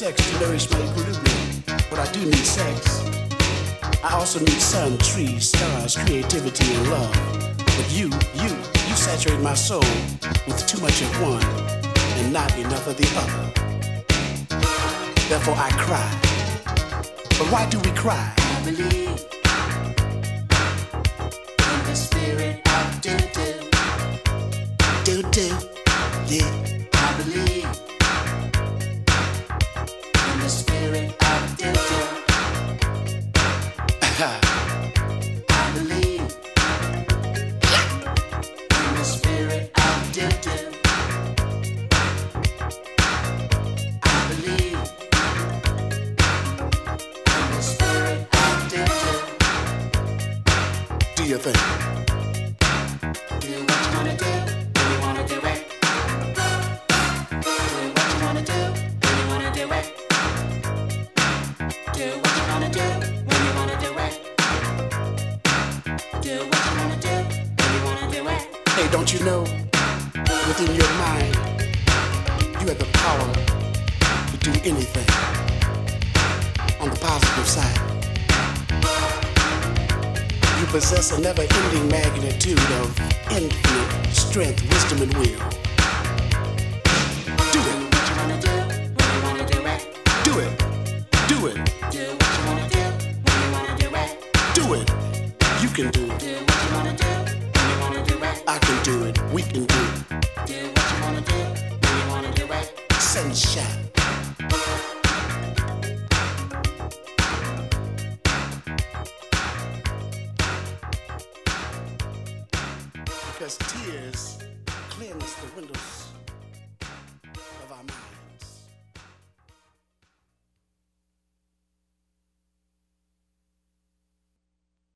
sex to nourish my equilibrium, but I do need sex. I also need sun, trees, stars, creativity, and love. But you, you, you saturate my soul with too much of one and not enough of the other. Therefore, I cry. But why do we cry? I believe in the spirit of do do. Do do, yeah. I believe you wanna do when you wanna do it. Do what you wanna do when you wanna do it. Do what you wanna do when you wanna do it. Do what you wanna do when you wanna do it. Hey, don't you know? Within your mind, you have the power to do anything. Possess a never ending magnitude of infinite strength, wisdom, and will. Do it, do it. do it. do it. You can do it. Because tears cleanse the windows